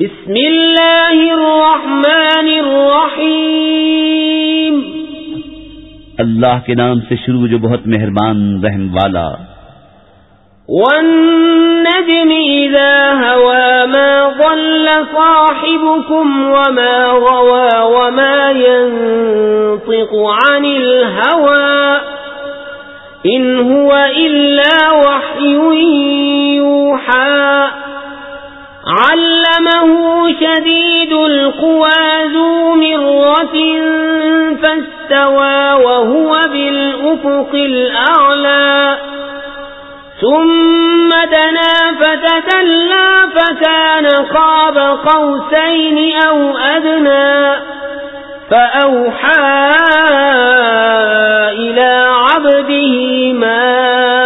بسم اللہ الرحمن الرحیم اللہ کے نام سے شروع جو بہت مہربان رحم والا۔ والنجم اذا هوا ما ضل صاحبكم وما غوى وما ينطق عن الهوى إن هو إلا وحي يوحى علمه شديد القوى ذو مرة فاستوى وهو بالأفق الأعلى. ثم دنا فتتلى فكان قاب قوسين أو أدنى. فأوحى إلى عبده ما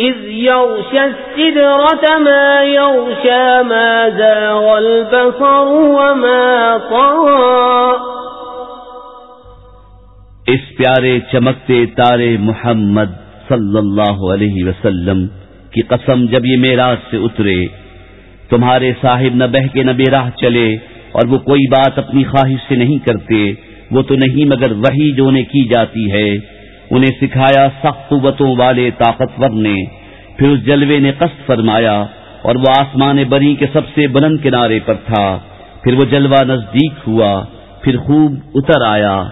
إذ يغشى السدرة ما يغشى ما زاغ البصر وما طغى. اس پیارے چمکتے تارے محمد صلی اللہ علیہ وسلم کی قسم جب یہ میراج سے اترے، تمہارے صاحب نہ بہ کے نہ بے راہ چلے اور وہ کوئی بات اپنی خواہش سے نہیں کرتے، وہ تو نہیں مگر وہی جو انہیں کی جاتی ہے۔ انہیں سکھایا سخت قوتوں والے طاقتور نے۔ پھر اس جلوے نے قصد فرمایا اور وہ آسمان بری کے سب سے بلند کنارے پر تھا۔ پھر وہ جلوہ نزدیک ہوا، پھر خوب اتر آیا۔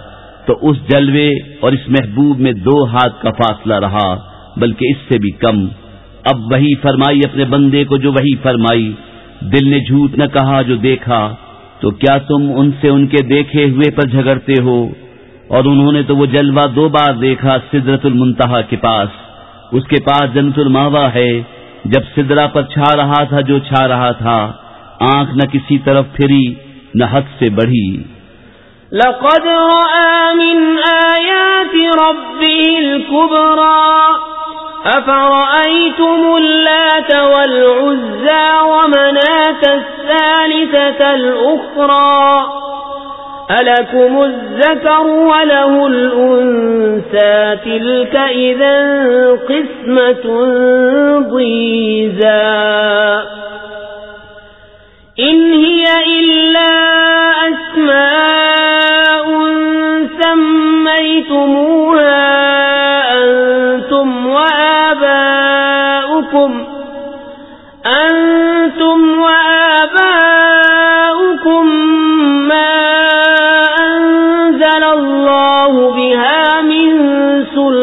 تو اس جلوے اور اس محبوب میں دو ہاتھ کا فاصلہ رہا، بلکہ اس سے بھی کم۔ اب وہی فرمائی اپنے بندے کو جو وہی فرمائی۔ دل نے جھوٹ نہ کہا جو دیکھا، تو کیا تم ان سے ان کے دیکھے ہوئے پر جھگڑتے ہو؟ اور انہوں نے تو وہ جلوہ دو بار دیکھا سدرت المنتہا کے پاس۔ اس کے پاس جنت الماوا ہے۔ جب سدرا پر چھا رہا تھا جو چھا رہا تھا، آنکھ نہ کسی طرف پھری، نہ حد سے بڑھی۔ لقد رأى من آيات ربه الكبرى، أفرأيتم اللات والعزى ومناة الثالثة الأخرى؟ ألكم الذكر وله الأنسى تلك إذا قسمة ضيزى إن هي إلا أسماء سميتموها أنتم وآباؤكم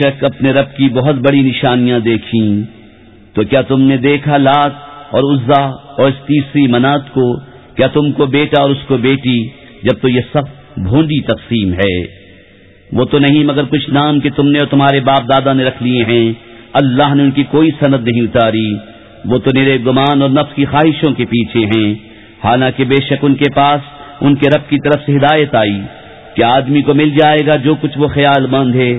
شک اپنے رب کی بہت بڑی نشانیاں دیکھیں۔ تو کیا تم نے دیکھا لات اور عزا اور اس تیسری منات کو؟ کیا تم کو بیٹا اور اس کو بیٹی؟ جب تو یہ سب بھونڈی تقسیم ہے۔ وہ تو نہیں، مگر کچھ نام کہ تم نے اور تمہارے باپ دادا نے رکھ لیے ہیں۔ اللہ نے ان کی کوئی سند نہیں اتاری۔ وہ تو نیرے گمان اور نفس کی خواہشوں کے پیچھے ہیں۔ حالانکہ بے شک ان کے پاس ان کے رب کی طرف سے ہدایت آئی۔ کہ آدمی کو مل جائے گا جو کچھ وہ خیال مند ہے؟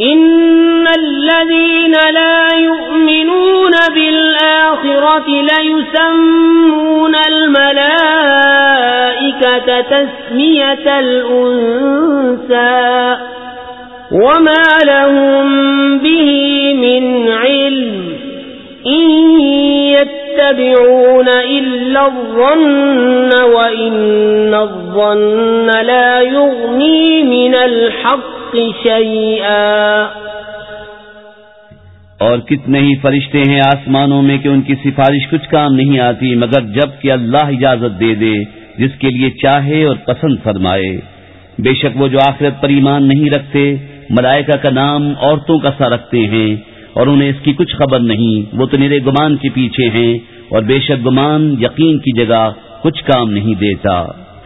إن الذين لا يؤمنون بالآخرة ليسمون الملائكة تسمية الأنسى وما لهم به من علم إن يتبعون إلا الظن وإن الظن لا يغني من الحق اور کتنے ہی فرشتے ہیں آسمانوں میں کہ ان کی سفارش کچھ کام نہیں آتی، مگر جبکہ اللہ اجازت دے دے، جس کے لیے چاہے اور پسند فرمائے۔ بے شک وہ جو آخرت پر ایمان نہیں رکھتے، ملائکہ کا نام عورتوں کا سا رکھتے ہیں۔ اور انہیں اس کی کچھ خبر نہیں، وہ تو میرے گمان کے پیچھے ہیں۔ اور بے شک گمان یقین کی جگہ کچھ کام نہیں دیتا۔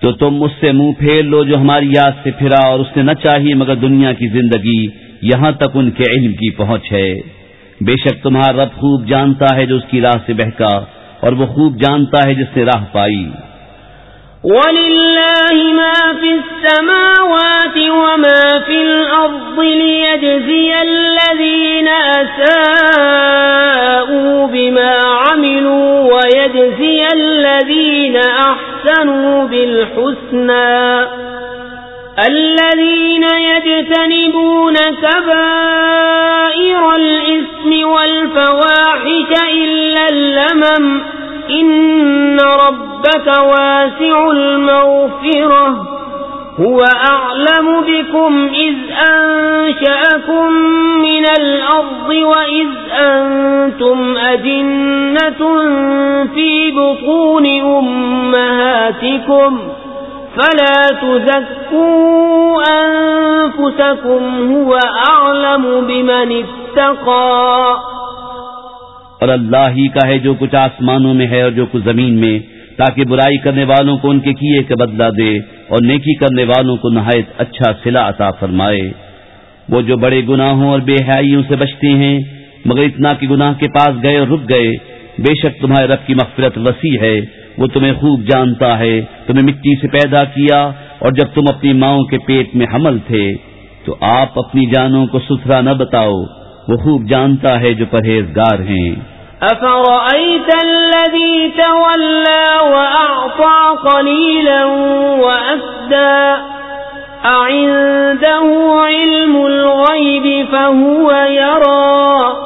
تو تم اس سے منہ پھیر لو، جو ہماری یاد سے پھرا اور اس نے نہ چاہی مگر دنیا کی زندگی یہاں تک ان کے علم کی پہنچ ہے۔ بے شک تمہارا رب خوب جانتا ہے جو اس کی راہ سے بہکا اور وہ خوب جانتا ہے جس نے راہ پائی۔ وَلِلَّهِ مَا فِي السَّمَاوَاتِ وَمَا فِي الْأَرْضِ لِيَجْزِيَ الَّذِينَ أَسَاءُوا بِمَا عَمِلُوا وَيَجْزِيَ الَّذِينَ أَحْسَنُوا بِالْحُسْنَى. الذين يجتنبون كبائر الإثم والفواحش إلا اللمم إن ربك واسع المغفرة. هو أعلم بكم إذ أنشأكم من الأرض وإذ أنتم أجنة في بطون أمهاتكم فلا تزكوا أنفسكم هو أعلم بمن اتقى اور اللہ ہی کا ہے جو کچھ آسمانوں میں ہے اور جو کچھ زمین میں تاکہ برائی کرنے والوں کو ان کے کیے کا بدلہ دے اور نیکی کرنے والوں کو نہایت اچھا سلا عطا فرمائے۔ وہ جو بڑے گناہوں اور بے حیائیوں سے بچتے ہیں، مگر اتنا کہ گناہ کے پاس گئے اور رک گئے، بے شک تمہارے رب کی مغفرت وسیع ہے۔ وہ تمہیں خوب جانتا ہے، تمہیں مٹی سے پیدا کیا اور جب تم اپنی ماؤں کے پیٹ میں حمل تھے، تو آپ اپنی جانوں کو ستھرا نہ بتاؤ۔ وہ خوب جانتا ہے جو پرہیزگار ہیں۔ أفرأيت الذي تولى وأعطى قليلا وأسدى أعنده علم الغيب فهو يرى.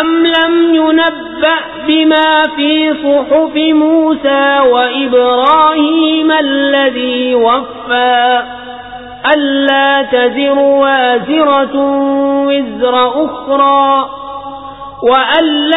أم لم ينبأ بما في صحف موسى وإبراهيم الذي وفى؟ ألا تزر وازرة وزر أخرى. وأن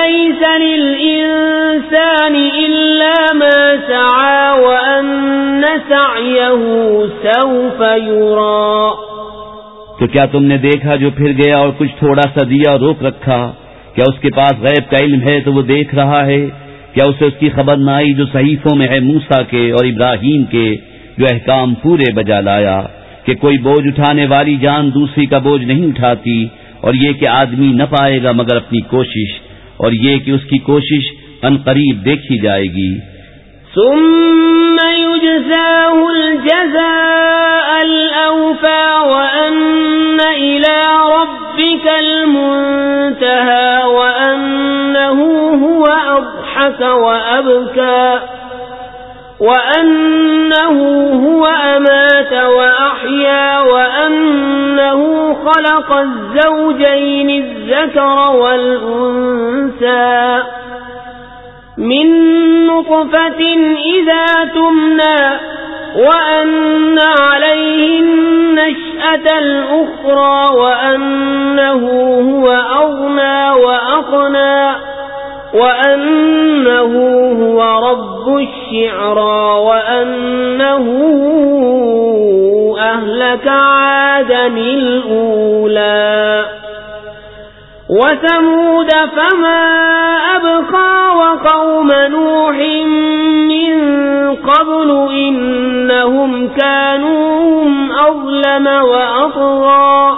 تو کیا تم نے دیکھا جو پھر گیا اور کچھ تھوڑا سا دیا اور روک رکھا؟ کیا اس کے پاس غیب کا علم ہے تو وہ دیکھ رہا ہے؟ کیا اسے اس کی خبر نہ آئی جو صحیفوں میں ہے موسا کے اور ابراہیم کے جو احکام پورے بجا لایا کہ کوئی بوجھ اٹھانے والی جان دوسری کا بوجھ نہیں اٹھاتی؟ اور یہ کہ آدمی نہ پائے گا مگر اپنی کوشش، اور یہ کہ اس کی کوشش ان قریب دیکھی جائے گی۔ ثم يجزاه الجزاء الأوفى وأن إلى ربك المنتهى وأنه هو أضحك وأبكى وأنه هو أمات وأحيا وأنه خلق الزوجين الذكر والأنسى من نطفة إذا تمنى وأن عليه النشأة الأخرى وأنه هو أغنى وأقنى وأنه هو رب الشعرى وأنه أهلك عادا الأولى. وثمود فما أبقى وقوم نوح من قبل إنهم كانوا أظلم وأطغى.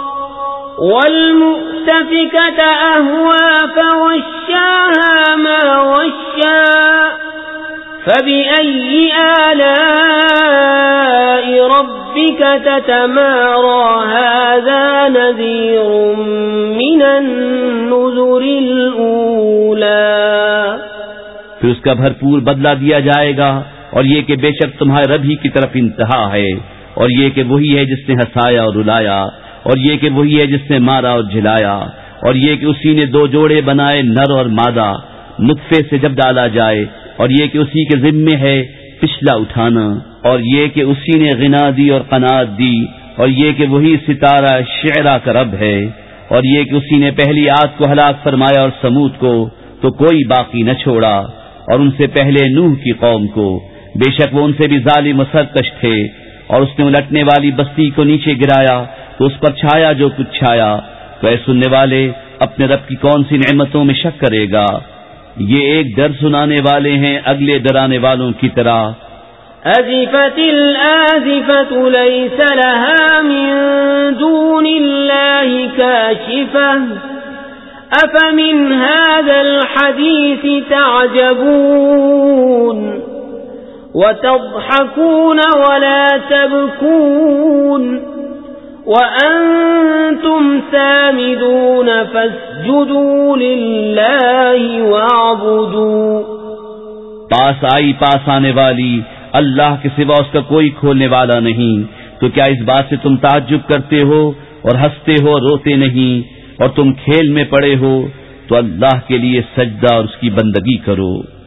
والمؤتفكة أهوى فغشاها ما غشاها فبأي آلاء ربك تتمارى هذا نذير من النذر الأولى پھر اس کا بھرپور بدلہ دیا جائے گا اور یہ کہ بے شک تمہارے رب ہی کی طرف انتہا ہے اور یہ کہ وہی ہے جس نے ہسایا اور رلایا اور یہ کہ وہی ہے جس نے مارا اور جلایا اور یہ کہ اسی نے دو جوڑے بنائے نر اور مادہ، نطفے سے جب ڈالا جائے اور یہ کہ اسی کے ذمے ہے پچھلا اٹھانا اور یہ کہ اسی نے غنا دی اور قناعت دی اور یہ کہ وہی ستارہ شعرا کا رب ہے اور یہ کہ اسی نے پہلی آگ کو ہلاک فرمایا اور سمود کو تو کوئی باقی نہ چھوڑا اور ان سے پہلے نوح کی قوم کو۔ بے شک وہ ان سے بھی ظالم مسرکش تھے اور اس نے الٹنے والی بستی کو نیچے گرایا تو اس پر چھایا جو کچھ چھایا۔ تو اے سننے والے، اپنے رب کی کون سی نعمتوں میں شک کرے گا؟ یہ ایک ڈر سنانے والے ہیں، اگلے ڈرانے والوں کی طرح۔ أزفت الآزفة ليس لها من دون الله كاشفة أفمن هذا الحديث تعجبون وتضحكون ولا تبكون وأنتم سامدون فاسجدوا لله واعبدوا پاس آئی، پاس آنے والی، اللہ کے سوا اس کا کوئی کھولنے والا نہیں۔ تو کیا اس بات سے تم تعجب کرتے ہو اور ہنستے ہو روتے نہیں اور تم کھیل میں پڑے ہو؟ تو اللہ کے لیے سجدہ اور اس کی بندگی کرو۔